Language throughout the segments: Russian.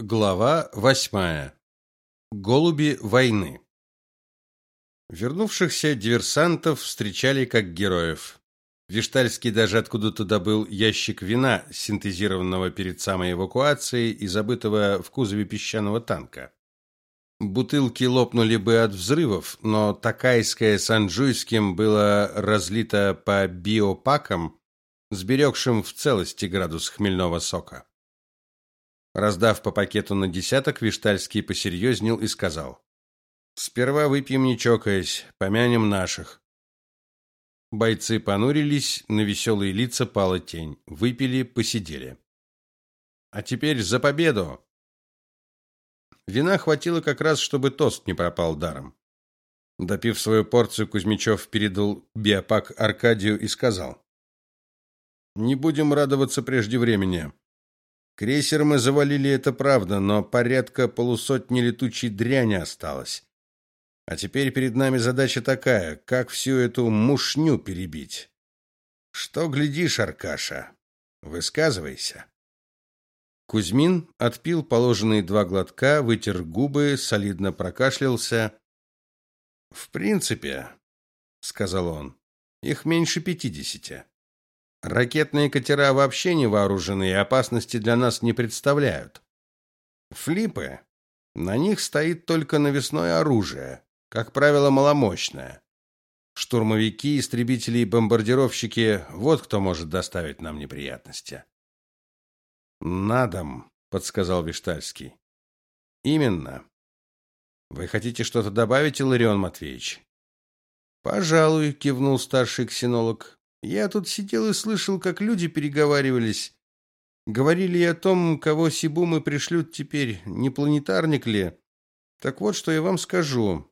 Глава восьмая. Голуби войны. Вернувшихся диверсантов встречали как героев. Виштальский даже откуда-то добыл ящик вина, синтезированного перед самой эвакуацией и забытого в кузове песчаного танка. Бутылки лопнули бы от взрывов, но такайское с анжуйским было разлито по биопакам, сберегшим в целости градус хмельного сока. Раздав по пакету на десяток, Виштальский посерьезнел и сказал: "Сперва выпьем не чокаясь, помянем наших". Бойцы понурились, на веселые лица пала тень. Выпили, посидели. А теперь за победу. Вина хватило как раз, чтобы тост не пропал даром. Допив свою порцию, Кузьмичев передал биопак Аркадию и сказал: "Не будем радоваться прежде времени. Крейсер мы завалили, это правда, но порядка полусотни летучей дряни осталось. А теперь перед нами задача такая, как всю эту мушню перебить. Что глядишь, Аркаша? Высказывайся. Кузьмин отпил положенные два глотка, вытер губы, солидно прокашлялся. В принципе, сказал он, их меньше пятидесяти. Ракетные катера вообще не вооружены и опасности для нас не представляют. Флипы, на них стоит только навесное оружие, как правило, маломощное. Штурмовики, истребители и бомбардировщики вот кто может доставить нам неприятности. На дом, подсказал Виштальский. Именно. Вы хотите что-то добавить, Иларион Матвеевич? Пожалуй, кивнул старший ксенолог. Я тут сидел и слышал, как люди переговаривались. Говорили о том, кого Сибумы пришлют теперь, не планетарник ли. Так вот, что я вам скажу.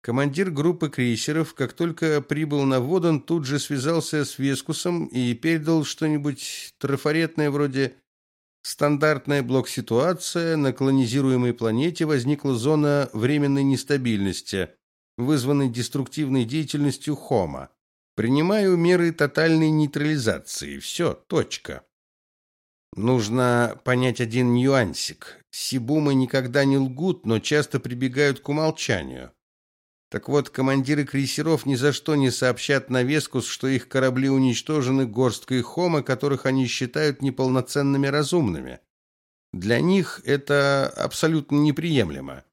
Командир группы крейсеров, как только прибыл на Водон, тут же связался с Вескусом и передал что-нибудь трафаретное вроде «Стандартная блок-ситуация. На колонизируемой планете возникла зона временной нестабильности, вызванной деструктивной деятельностью Хома. Принимаю меры тотальной нейтрализации. Все, точка. Нужно понять один нюансик. Сибумы никогда не лгут, но часто прибегают к умолчанию. Так вот, командиры крейсеров ни за что не сообщат на Вескус, что их корабли уничтожены горсткой хома, которых они считают неполноценными разумными. Для них это абсолютно неприемлемо.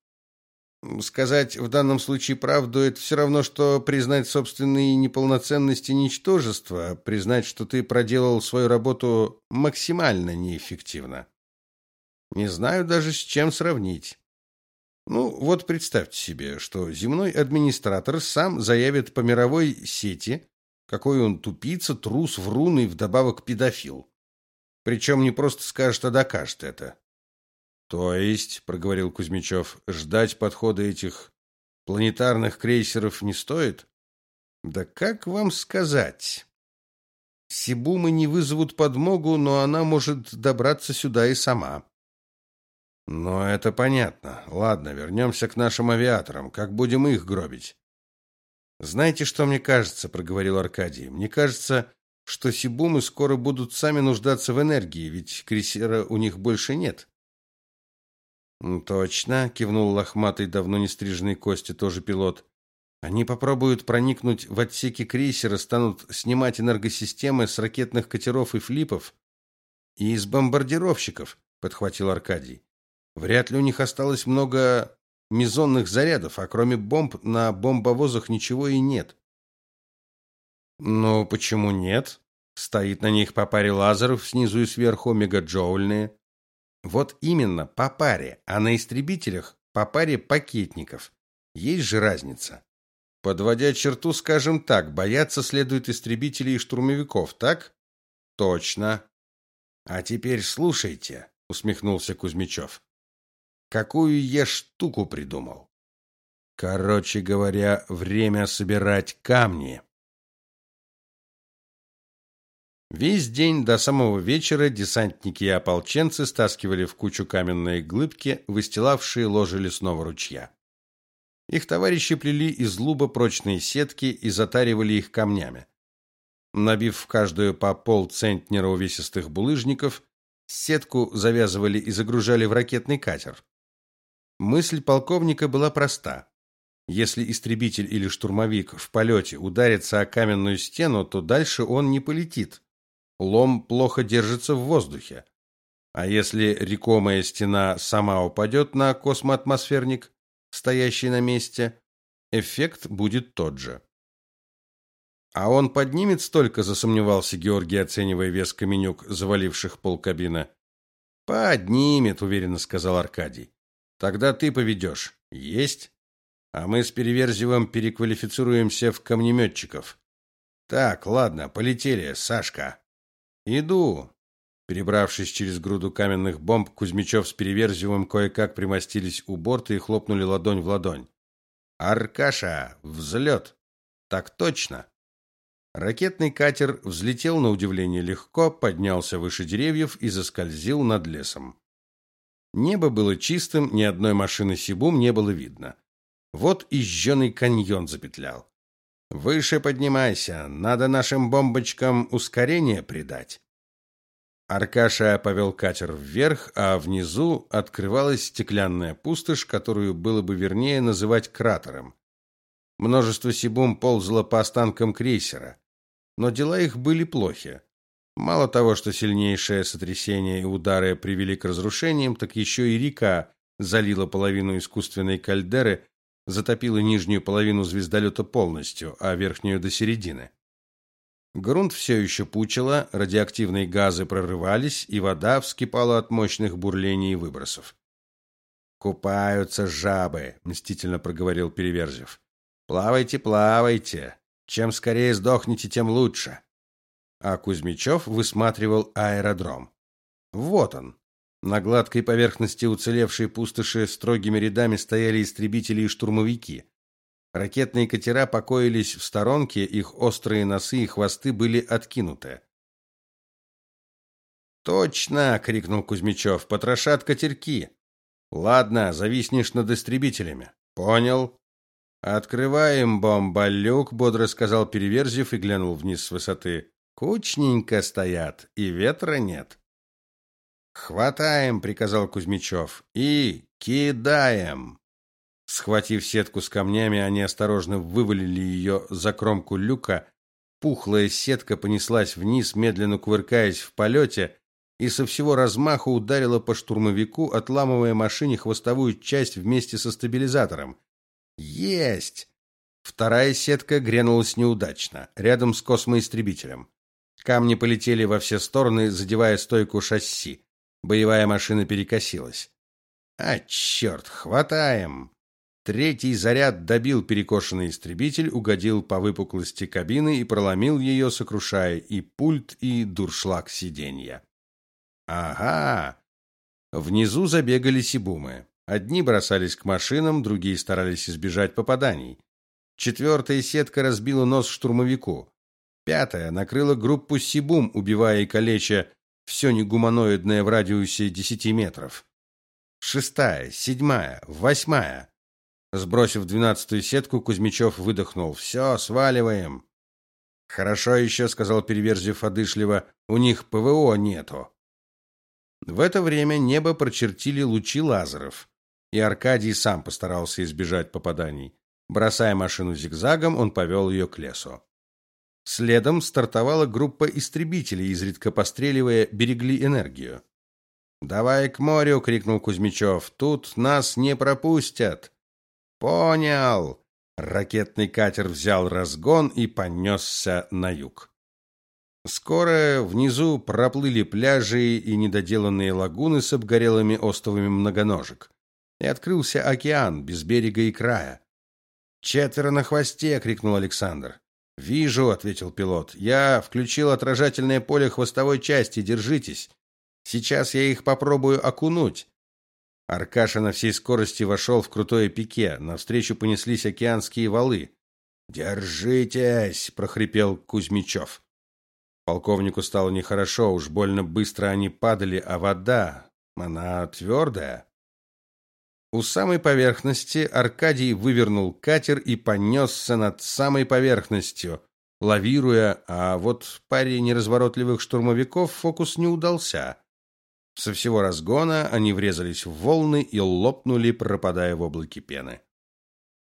Сказать в данном случае правду это все равно что признать собственные неполноценности и ничтожество, признать, что ты проделал свою работу максимально неэффективно. Не знаю даже с чем сравнить. Ну, вот представьте себе, что земной администратор сам заявит по мировой сети, какой он тупица, трус, врун и вдобавок педофил. Причем не просто скажет, а докажет это. То есть, проговорил Кузьмичев, ждать подхода этих планетарных крейсеров не стоит? Да как вам сказать? Сибумы не вызовут подмогу, но она может добраться сюда и сама. Но это понятно. Ладно, вернемся к нашим авиаторам. Как будем их гробить? Знаете, что мне кажется, проговорил Аркадий. Мне кажется, что Сибумы скоро будут сами нуждаться в энергии, ведь крейсера у них больше нет. Точно, кивнул лохматый, давно не стриженный Костя, тоже пилот. Они попробуют проникнуть в отсеки крейсера, станут снимать энергосистемы с ракетных катеров и флипов и из бомбардировщиков, подхватил Аркадий. Вряд ли у них осталось много мезонных зарядов, а кроме бомб на бомбовозах ничего и нет. Но почему нет? Стоит на них по паре лазеров снизу и сверху мегаджоульные. Вот именно, по паре, а на истребителях по паре пакетников. Есть же разница. Подводя черту, скажем так, бояться следует истребителей и штурмовиков, так? Точно. А теперь слушайте, усмехнулся Кузьмичев. Какую я штуку придумал? Короче говоря, время собирать камни. Весь день до самого вечера десантники и ополченцы стаскивали в кучу каменные глыбки, выстилавшие ложе лесного ручья. Их товарищи плели из луба прочные сетки и затаривали их камнями. Набив в каждую по полцентнера увесистых булыжников, Сетку завязывали и загружали в ракетный катер. Мысль полковника была проста. Если истребитель или штурмовик в полете ударится о каменную стену, то дальше он не полетит. Лом плохо держится в воздухе. А если рекомая стена сама упадет на космоатмосферник, стоящий на месте, эффект будет тот же. А он поднимет столько, засомневался Георгий, оценивая вес каменюк, заваливших полкабины. Поднимет, уверенно сказал Аркадий. Тогда ты поведешь. Есть. А мы с Переверзевым переквалифицируемся в камнеметчиков. Так, ладно, полетели, Сашка. Иду. Перебравшись через груду каменных бомб, Кузьмичев с Переверзевым кое-как примостились у борта и хлопнули ладонь в ладонь. Аркаша, взлет!» Так точно. Ракетный катер взлетел на удивление легко, поднялся выше деревьев и заскользил над лесом. Небо было чистым, ни одной машины Сибум не было видно. Вот и жженый каньон запетлял. Выше поднимайся, надо нашим бомбочкам ускорение придать. Аркаша повел катер вверх, а внизу открывалась стеклянная пустошь, которую было бы вернее называть кратером. Множество сибум ползало по останкам крейсера но дела их были плохи. Мало того, что сильнейшее сотрясение и удары привели к разрушениям, так еще и река залила половину искусственной кальдеры, затопила нижнюю половину звездолета полностью, а верхнюю до середины. Грунт все еще пучило, радиоактивные газы прорывались, и вода вскипала от мощных бурлений и выбросов. Купаются жабы, мстительно проговорил Переверзев. Плавайте, плавайте. Чем скорее сдохнете, тем лучше. А Кузьмичев высматривал аэродром. Вот он. На гладкой поверхности уцелевшей пустоши строгими рядами стояли истребители и штурмовики. Ракетные катера покоились в сторонке, их острые носы и хвосты были откинуты. Точно, крикнул Кузьмичев. Потрошат катерки. Ладно, зависнешь над истребителями. Понял. Открываем бомбалюк, бодро сказал Переверзев и глянул вниз с высоты. Кучненько стоят, и ветра нет. Хватаем, приказал Кузьмичев. И кидаем. Схватив сетку с камнями, они осторожно вывалили ее за кромку люка. Пухлая сетка понеслась вниз, медленно кувыркаясь в полете, и со всего размаху ударила по штурмовику, отламывая машине хвостовую часть вместе со стабилизатором. Есть. Вторая сетка грянулась неудачно, рядом с космоистребителем. Камни полетели во все стороны, задевая стойку шасси. Боевая машина перекосилась. А черт, хватаем. Третий заряд добил перекошенный истребитель, угодил по выпуклости кабины и проломил ее, сокрушая и пульт, и дуршлаг сиденья. Ага. Внизу забегали сибумы. Одни бросались к машинам, другие старались избежать попаданий. Четвертая сетка разбила нос штурмовику. Пятая накрыла группу Сибум, убивая и калеча все негуманоидное в радиусе десяти метров. Шестая, седьмая, восьмая. Сбросив двенадцатую сетку, Кузьмичев выдохнул: «Все, сваливаем". Хорошо еще, сказал Переверзев одышливо, у них ПВО нету. В это время небо прочертили лучи лазеров и Аркадий сам постарался избежать попаданий. Бросая машину зигзагом, он повел ее к лесу. Следом стартовала группа истребителей, изредка постреливая, берегли энергию. "Давай к морю", крикнул Кузьмичев. "Тут нас не пропустят". "Понял". Ракетный катер взял разгон и понесся на юг. Скоро внизу проплыли пляжи и недоделанные лагуны с обгорелыми островами многоножек и открылся океан без берега и края. «Четверо на хвосте!» — крикнул Александр. «Вижу», — ответил пилот. «Я включил отражательное поле хвостовой части. Держитесь. Сейчас я их попробую окунуть». Аркаша на всей скорости вошел в крутое пике. Навстречу понеслись океанские валы. «Держитесь!» — прохрипел Кузьмичев. Полковнику стало нехорошо, уж больно быстро они падали, а вода, она твердая. У самой поверхности Аркадий вывернул катер и понесся над самой поверхностью, лавируя, а вот паре неразворотливых штурмовиков фокус не удался. Со всего разгона они врезались в волны и лопнули, пропадая в облаке пены.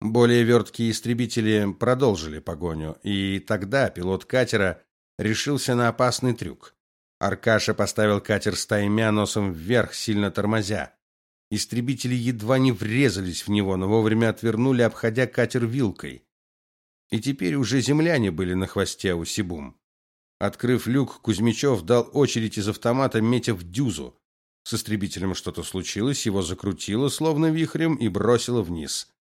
Более верткие истребители продолжили погоню, и тогда пилот катера решился на опасный трюк. Аркаша поставил катер стаймя носом вверх, сильно тормозя. Истребители едва не врезались в него, но вовремя отвернули, обходя катер вилкой. И теперь уже земляне были на хвосте у Сибум. Открыв люк, Кузьмичев дал очередь из автомата, метя в дюзу. С истребителем что-то случилось, его закрутило, словно вихрем, и бросило вниз.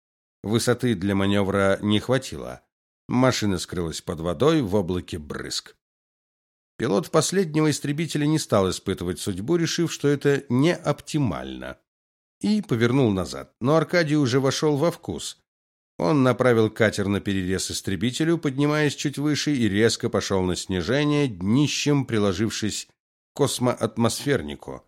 Высоты для маневра не хватило. Машина скрылась под водой в облаке брызг. Пилот последнего истребителя не стал испытывать судьбу, решив, что это не оптимально, и повернул назад. Но Аркадий уже вошел во вкус. Он направил катер на перерез истребителю, поднимаясь чуть выше, и резко пошел на снижение, днищем приложившись к космоатмосфернику.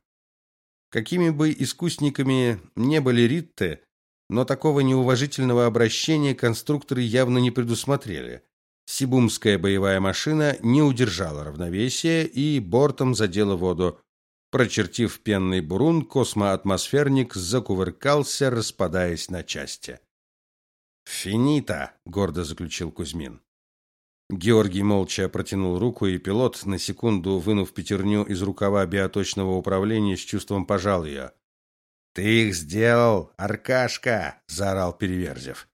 Какими бы искусниками не были Ритте, но такого неуважительного обращения конструкторы явно не предусмотрели. Сибумская боевая машина не удержала равновесия и бортом задела воду. Прочертив пенный бурун, космоатмосферник закувыркался, распадаясь на части. «Финита!» — гордо заключил Кузьмин. Георгий молча протянул руку, и пилот, на секунду вынув пятерню из рукава биоточного управления, с чувством пожал ее. «Ты их сделал, Аркашка!» — заорал Переверзев.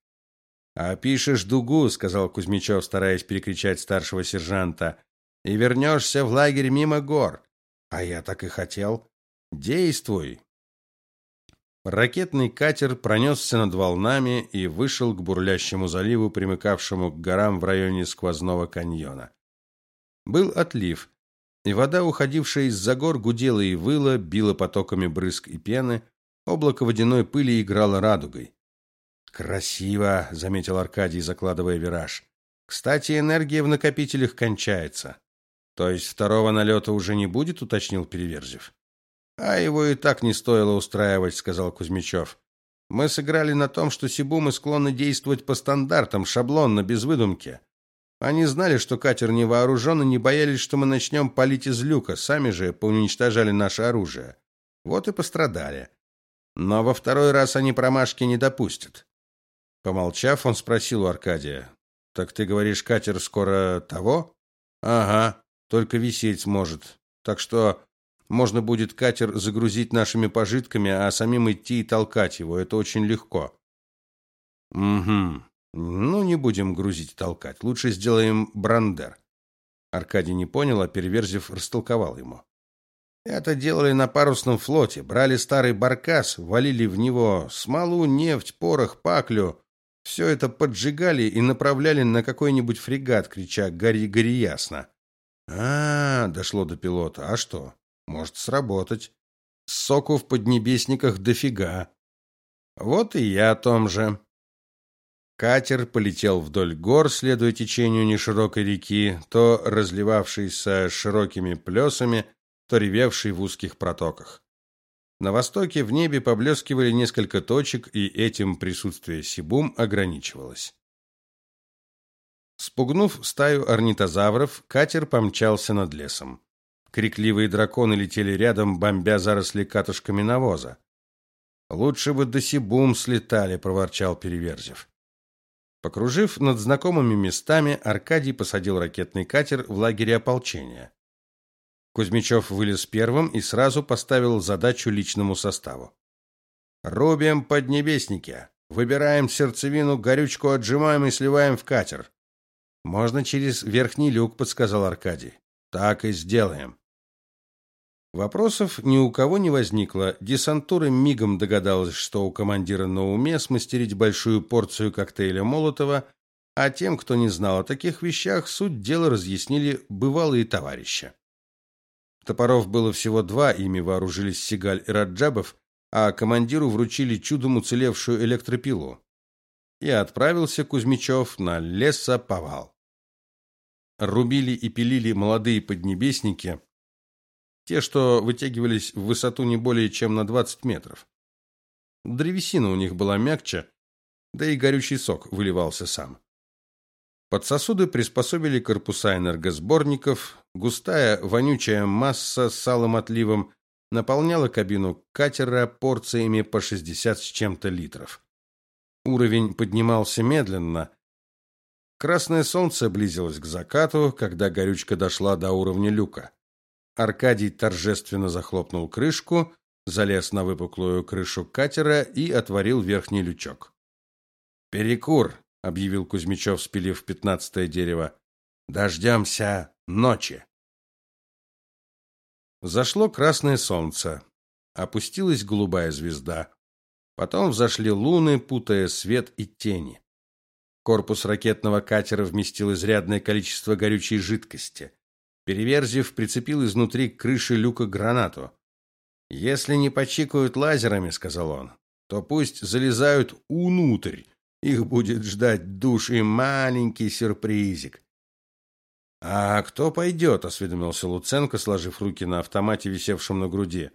«А пишешь дугу», — сказал Кузьмичев, стараясь перекричать старшего сержанта, — «и вернешься в лагерь мимо гор». «А я так и хотел». «Действуй, Ракетный катер пронесся над волнами и вышел к бурлящему заливу, примыкавшему к горам в районе сквозного каньона. Был отлив, и вода, уходившая из-за гор, гудела и выла, била потоками брызг и пены, облако водяной пыли играло радугой. «Красиво», — заметил Аркадий, закладывая вираж. «Кстати, энергия в накопителях кончается». «То есть второго налета уже не будет?» — уточнил Переверзев. А его и так не стоило устраивать, сказал Кузьмичев. Мы сыграли на том, что сибумы склонны действовать по стандартам, шаблонно, без выдумки. Они знали, что катер не вооружен и не боялись, что мы начнем палить из люка, сами же поуничтожали наше оружие. Вот и пострадали. Но во второй раз они промашки не допустят. Помолчав, он спросил у Аркадия: "Так ты говоришь, катер скоро того?" "Ага, только висеть сможет. Так что можно будет катер загрузить нашими пожитками, а самим идти и толкать его. Это очень легко. Угу. Ну, не будем грузить и толкать. Лучше сделаем брандер. Аркадий не понял, а Переверзев растолковал ему. Это делали на парусном флоте. Брали старый баркас, валили в него смолу, нефть, порох, паклю. Все это поджигали и направляли на какой-нибудь фрегат, крича «Гори, гори ясно!» А, дошло до пилота. А что? Может сработать. Соку в поднебесниках дофига. Вот и я о том же. Катер полетел вдоль гор, следуя течению неширокой реки, то разливавшейся широкими плесами, то ревевшей в узких протоках. На востоке в небе поблескивали несколько точек, и этим присутствие Сибум ограничивалось. Спугнув стаю орнитозавров, катер помчался над лесом. Крикливые драконы летели рядом, бомбя заросли катушками навоза. Лучше бы до Сибум слетали, проворчал Переверзев. Покружив над знакомыми местами, Аркадий посадил ракетный катер в лагере ополчения. Кузьмичев вылез первым и сразу поставил задачу личному составу. Рубим поднебесники, выбираем сердцевину, горючку отжимаем и сливаем в катер. Можно через верхний люк, подсказал Аркадий. Так и сделаем. Вопросов ни у кого не возникло. Десантура мигом догадалась, что у командира на уме смастерить большую порцию коктейля Молотова, а тем, кто не знал о таких вещах, суть дела разъяснили бывалые товарищи. Топоров было всего два, ими вооружились Сигаль и Раджабов, а командиру вручили чудом уцелевшую электропилу. И отправился Кузьмичев на лесоповал. Рубили и пилили молодые поднебесники, те, что вытягивались в высоту не более чем на 20 метров. Древесина у них была мягче, да и горючий сок выливался сам. Под сосуды приспособили корпуса энергосборников, густая вонючая масса с салым отливом наполняла кабину катера порциями по 60 с чем-то литров. Уровень поднимался медленно. Красное солнце близилось к закату, когда горючка дошла до уровня люка. Аркадий торжественно захлопнул крышку, залез на выпуклую крышу катера и отворил верхний лючок. «Перекур!» — объявил Кузьмичев, спилив пятнадцатое дерево. «Дождемся ночи!» Зашло красное солнце. Опустилась голубая звезда. Потом взошли луны, путая свет и тени. Корпус ракетного катера вместил изрядное количество горючей жидкости. Переверзев, прицепил изнутри к крыше люка гранату. «Если не почикают лазерами, — сказал он, — то пусть залезают внутрь. Их будет ждать душ и маленький сюрпризик. А кто пойдет?» – осведомился Луценко, сложив руки на автомате, висевшем на груди.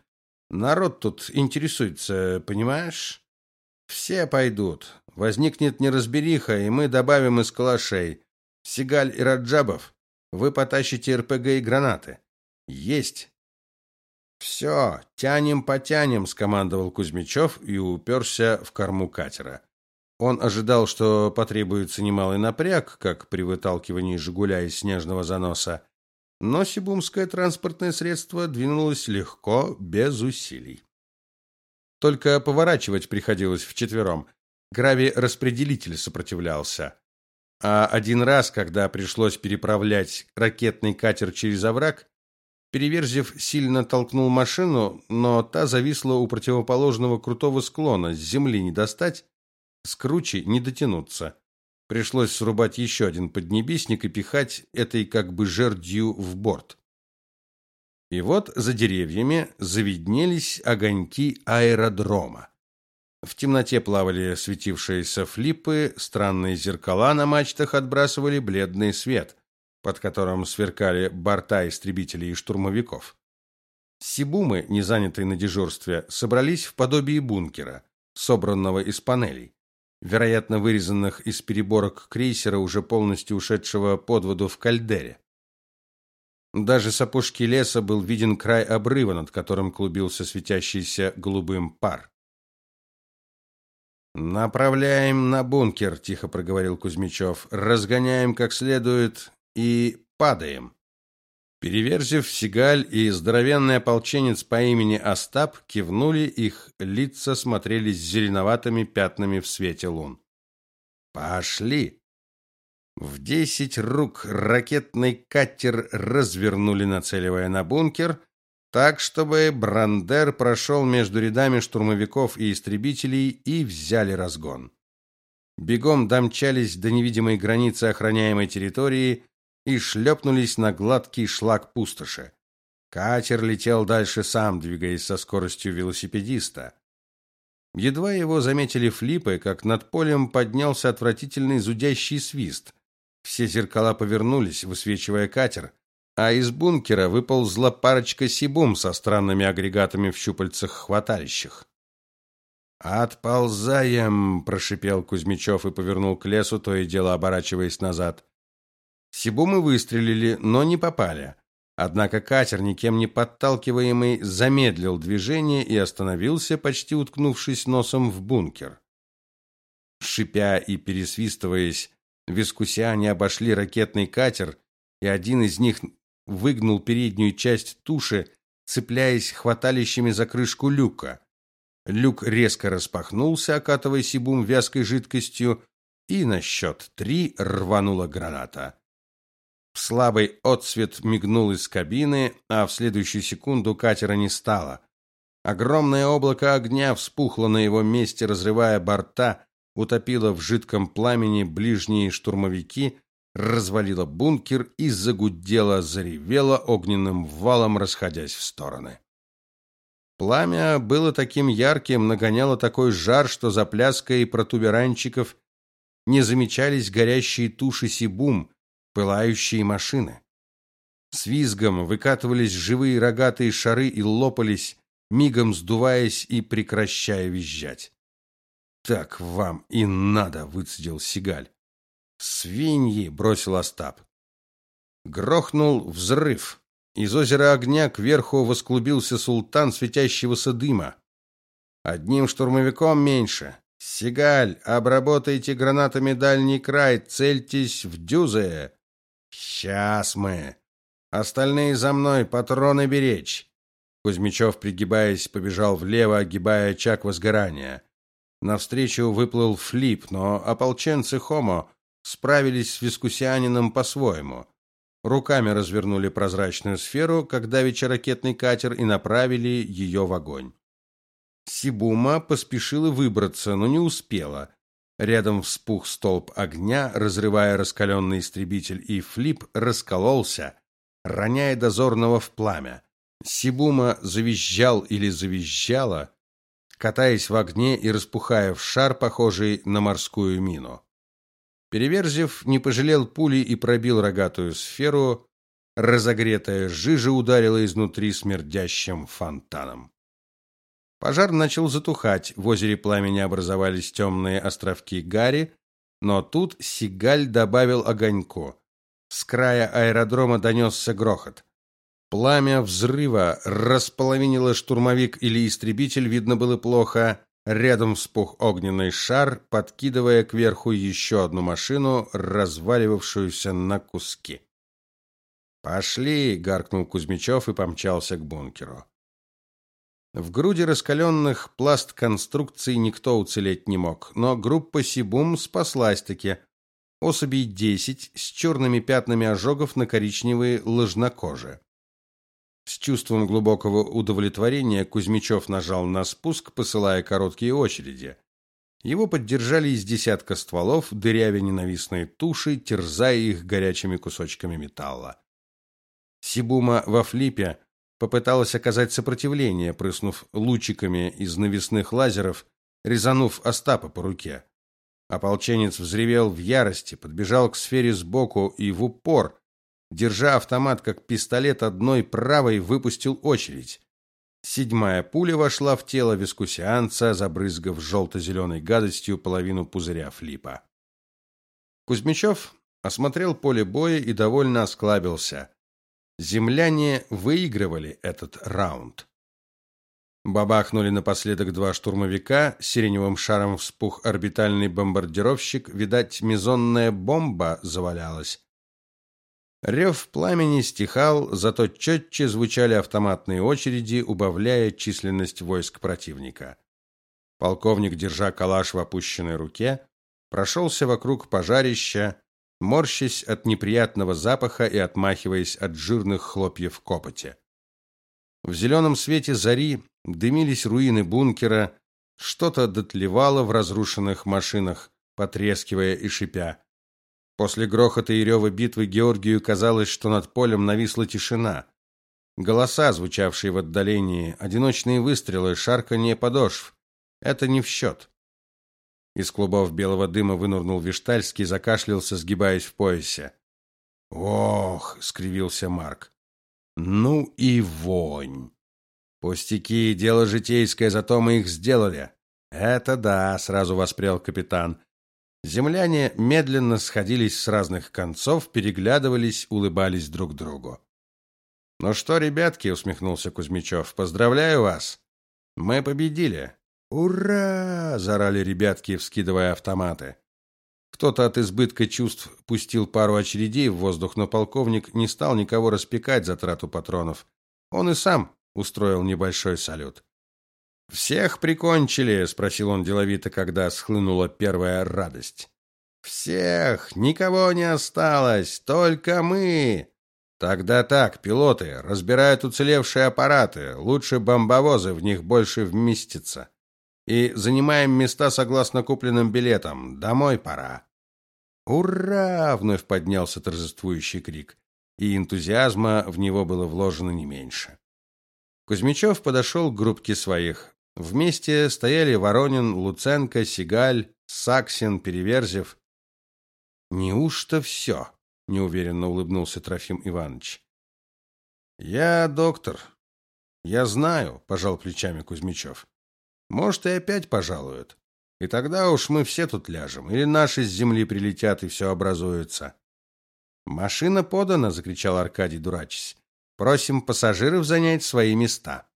Народ тут интересуется, понимаешь? Все пойдут. Возникнет неразбериха, и мы добавим из калашей Сигаль и Раджабов. Вы потащите РПГ и гранаты. Есть. Все, тянем, потянем, скомандовал Кузьмичев и уперся в корму катера. Он ожидал, что потребуется немалый напряг, как при выталкивании Жигуля из снежного заноса, но сибумское транспортное средство двинулось легко, без усилий. Только поворачивать приходилось вчетвером. Грави-распределитель сопротивлялся. А один раз, когда пришлось переправлять ракетный катер через овраг, Переверзев сильно толкнул машину, но та зависла у противоположного крутого склона, с земли не достать, с кручи не дотянуться. Пришлось срубать еще один поднебесник и пихать этой как бы жердью в борт. И вот за деревьями завиднелись огоньки аэродрома. В темноте плавали светившиеся флипы, странные зеркала на мачтах отбрасывали бледный свет, под которым сверкали борта истребителей и штурмовиков. Сибумы, не занятые на дежурстве, собрались в подобии бункера, собранного из панелей вероятно, вырезанных из переборок крейсера, уже полностью ушедшего под воду в кальдере. Даже с опушки леса был виден край обрыва, над которым клубился светящийся голубым пар. Направляем на бункер, тихо проговорил Кузьмичев. Разгоняем как следует и падаем. Переверзев Сигаль и здоровенный ополченец по имени Остап кивнули, их лица смотрелись зеленоватыми пятнами в свете лун. Пошли. В десять рук ракетный катер развернули, нацеливая на бункер, так чтобы Брандер прошел между рядами штурмовиков и истребителей и взяли разгон. Бегом домчались до невидимой границы охраняемой территории и шлепнулись на гладкий шлак пустоши. Катер летел дальше сам, двигаясь со скоростью велосипедиста. Едва его заметили флипы, как над полем поднялся отвратительный зудящий свист. Все зеркала повернулись, высвечивая катер, а из бункера выползла парочка сибум со странными агрегатами в щупальцах хваталищах. «Отползаем!» – прошипел Кузьмичев и повернул к лесу, то и дело оборачиваясь назад. Сибумы выстрелили, но не попали. Однако катер, никем не подталкиваемый, замедлил движение и остановился, почти уткнувшись носом в бункер. Шипя и пересвистываясь, вискусяне обошли ракетный катер, и один из них выгнул переднюю часть туши, цепляясь хваталищами за крышку люка. Люк резко распахнулся, окатывая Сибум вязкой жидкостью, и на счет три рванула граната. Слабый отсвет мигнул из кабины, а в следующую секунду катера не стало. Огромное облако огня вспухло на его месте, разрывая борта, утопило в жидком пламени ближние штурмовики, развалило бункер и загудело, заревело огненным валом, расходясь в стороны. Пламя было таким ярким, нагоняло такой жар, что за пляской протуберанчиков не замечались горящие туши сибум, пылающие машины. С визгом выкатывались живые рогатые шары и лопались, мигом сдуваясь и прекращая визжать. Так вам и надо, выцедил Сигаль. Свиньи, бросил Остап. Грохнул взрыв. Из озера огня кверху восклубился султан светящегося дыма. Одним штурмовиком меньше. Сигаль, обработайте гранатами дальний край, цельтесь в дюзы. Сейчас мы. Остальные за мной, патроны беречь. Кузьмичев, пригибаясь, побежал влево, огибая очаг возгорания. Навстречу выплыл флип, но ополченцы Хомо справились с вискусянином по-своему. Руками развернули прозрачную сферу, как давеча ракетный катер, и направили ее в огонь. Сибума поспешила выбраться, но не успела. Рядом вспух столб огня, разрывая раскаленный истребитель, и флип раскололся, роняя дозорного в пламя. Сибума завизжал или завизжала, катаясь в огне и распухая в шар, похожий на морскую мину. Переверзев не пожалел пули и пробил рогатую сферу, разогретая жижа ударила изнутри смердящим фонтаном. Пожар начал затухать, в озере пламени образовались темные островки гари, но тут Сигаль добавил огоньку. С края аэродрома донесся грохот. Пламя взрыва располовинило штурмовик или истребитель, видно было плохо. Рядом вспух огненный шар, подкидывая кверху еще одну машину, разваливавшуюся на куски. «Пошли!» — гаркнул Кузьмичев и помчался к бункеру. В груди раскаленных пласт конструкций никто уцелеть не мог, но группа Сибум спаслась-таки. Особей десять с черными пятнами ожогов на коричневой ложнокоже. С чувством глубокого удовлетворения Кузьмичев нажал на спуск, посылая короткие очереди. Его поддержали из десятка стволов, дырявя ненавистные туши, терзая их горячими кусочками металла. Сибума во флипе попыталась оказать сопротивление, прыснув лучиками из навесных лазеров, резанув Остапа по руке. Ополченец взревел в ярости, подбежал к сфере сбоку и в упор, держа автомат как пистолет одной правой, выпустил очередь. Седьмая пуля вошла в тело вискусианца, забрызгав желто-зеленой гадостью половину пузыря флипа. Кузьмичев осмотрел поле боя и довольно осклабился. Земляне выигрывали этот раунд. Бабахнули напоследок два штурмовика, сиреневым шаром вспух орбитальный бомбардировщик, видать, мезонная бомба завалялась. Рев пламени стихал, зато четче звучали автоматные очереди, убавляя численность войск противника. Полковник, держа калаш в опущенной руке, прошелся вокруг пожарища, морщась от неприятного запаха и отмахиваясь от жирных хлопьев копоти. В зеленом свете зари дымились руины бункера, что-то дотлевало в разрушенных машинах, потрескивая и шипя. После грохота и рева битвы Георгию казалось, что над полем нависла тишина. Голоса, звучавшие в отдалении, одиночные выстрелы, шарканье подошв это не в счет. Из клубов белого дыма вынырнул Виштальский, закашлялся, сгибаясь в поясе. "Ох", скривился Марк. "Ну и вонь. Пустяки, дело житейское, зато мы их сделали". "Это да", сразу воспрял капитан. Земляне медленно сходились с разных концов, переглядывались, улыбались друг другу. "Ну что, ребятки", усмехнулся Кузьмичев. "Поздравляю вас. Мы победили. «Ура!» – зарали ребятки, вскидывая автоматы. Кто-то от избытка чувств пустил пару очередей в воздух, но полковник не стал никого распекать за трату патронов. Он и сам устроил небольшой салют. «Всех прикончили?» – спросил он деловито, когда схлынула первая радость. «Всех! Никого не осталось! Только мы!» «Тогда так, пилоты, разбирают уцелевшие аппараты. Лучше бомбовозы, в них больше вместится и занимаем места согласно купленным билетам. Домой пора. Ура! вновь поднялся торжествующий крик, и энтузиазма в него было вложено не меньше. Кузьмичев подошел к группке своих. Вместе стояли Воронин, Луценко, Сигаль, Саксин, Переверзев. Неужто все?» — неуверенно улыбнулся Трофим Иванович. Я доктор. Я знаю, пожал плечами Кузьмичев. Может, и опять пожалуют. И тогда уж мы все тут ляжем, или наши с земли прилетят и все образуется. Машина подана, закричал Аркадий, дурачись. Просим пассажиров занять свои места.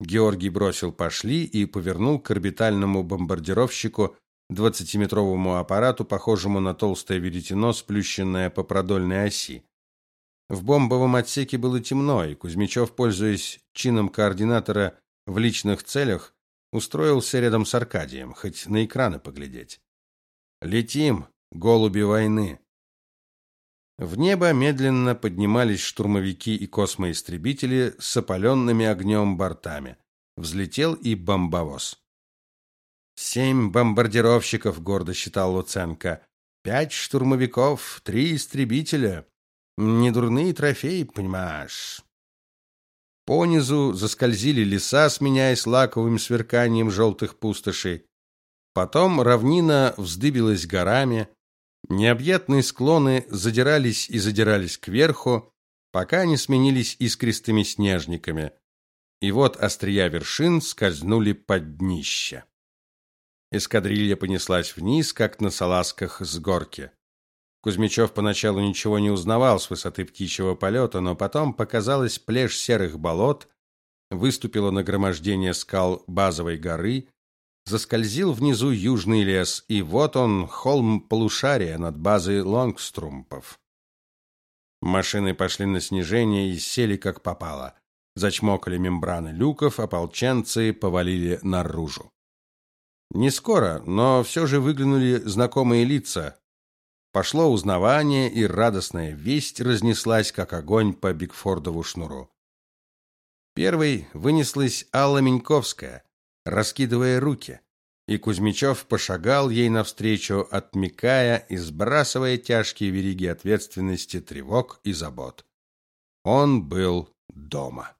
Георгий бросил пошли и повернул к орбитальному бомбардировщику, двадцатиметровому аппарату, похожему на толстое веретено, сплющенное по продольной оси. В бомбовом отсеке было темно, и Кузьмичев, пользуясь чином координатора в личных целях, устроился рядом с Аркадием, хоть на экраны поглядеть. Летим, голуби войны. В небо медленно поднимались штурмовики и космоистребители с опаленными огнем бортами. Взлетел и бомбовоз. Семь бомбардировщиков, гордо считал Луценко. Пять штурмовиков, три истребителя. Недурные трофеи, понимаешь. По низу заскользили леса, сменяясь лаковым сверканием желтых пустошей. Потом равнина вздыбилась горами, необъятные склоны задирались и задирались кверху, пока не сменились искристыми снежниками. И вот острия вершин скользнули под днище. Эскадрилья понеслась вниз, как на салазках с горки. Кузьмичев поначалу ничего не узнавал с высоты птичьего полета, но потом показалась плешь серых болот, выступило нагромождение скал базовой горы, заскользил внизу южный лес, и вот он, холм полушария над базой Лонгструмпов. Машины пошли на снижение и сели как попало. Зачмокали мембраны люков, ополченцы повалили наружу. Не скоро, но все же выглянули знакомые лица. Пошло узнавание, и радостная весть разнеслась, как огонь по Бигфордову шнуру. Первой вынеслась Алла Меньковская, раскидывая руки, и Кузьмичев пошагал ей навстречу, отмекая и сбрасывая тяжкие вериги ответственности, тревог и забот. Он был дома.